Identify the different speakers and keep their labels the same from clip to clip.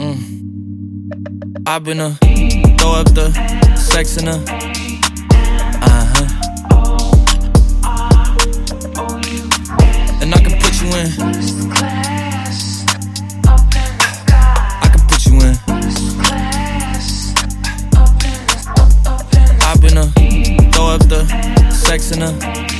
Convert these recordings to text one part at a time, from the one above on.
Speaker 1: Mm. I've been a throw up the sex in a uh huh. And I can put you in. I can put you in. I've been a throw up the sex in a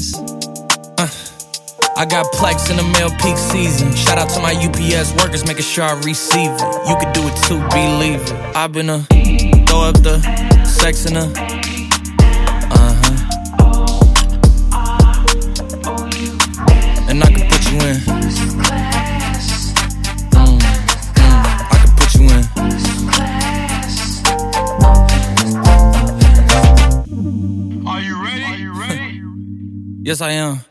Speaker 1: I got plex in the mail peak season. Shout out to my UPS workers, making sure I receive it. You can do it too, believe it. I've been a throw up the sex in a uh huh. And I can put you in. Mm, mm, I can put you in.
Speaker 2: Are you ready? Are you ready?
Speaker 1: Yes, I am.